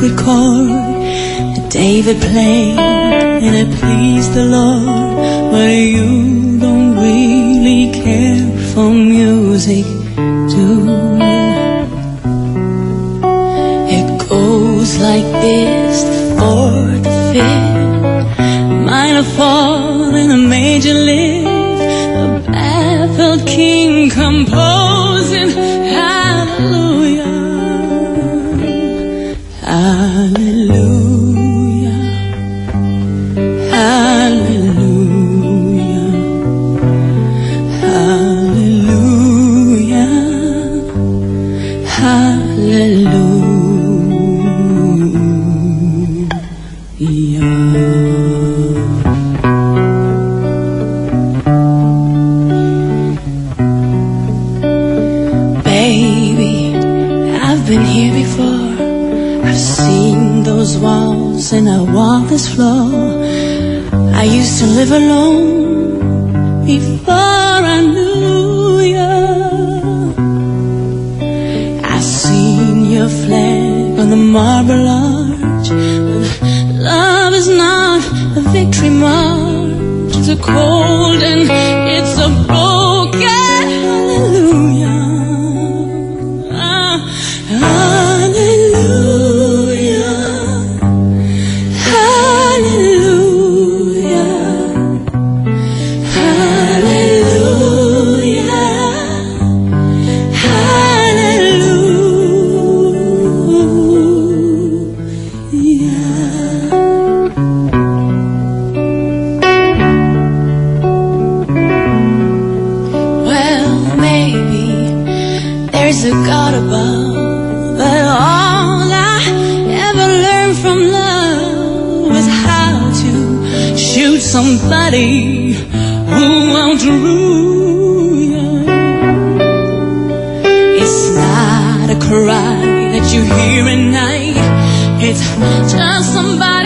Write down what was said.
secret chord that David played and it pleased the Lord. But you don't really care for music, do you? It goes like this, the fourth, the fifth, minor fall and a major lift. Hallelujah, hallelujah, hallelujah, hallelujah. Baby, I've been here before. I've seen those walls and I walk this floor. I used to live alone before I knew you. I've seen your flag on the marble arch. Love is not a victory march. It's a cold and it's a broken there's a God above, but all I ever learned from love was how to shoot somebody who won't rule you. It's not a cry that you hear at night. It's just somebody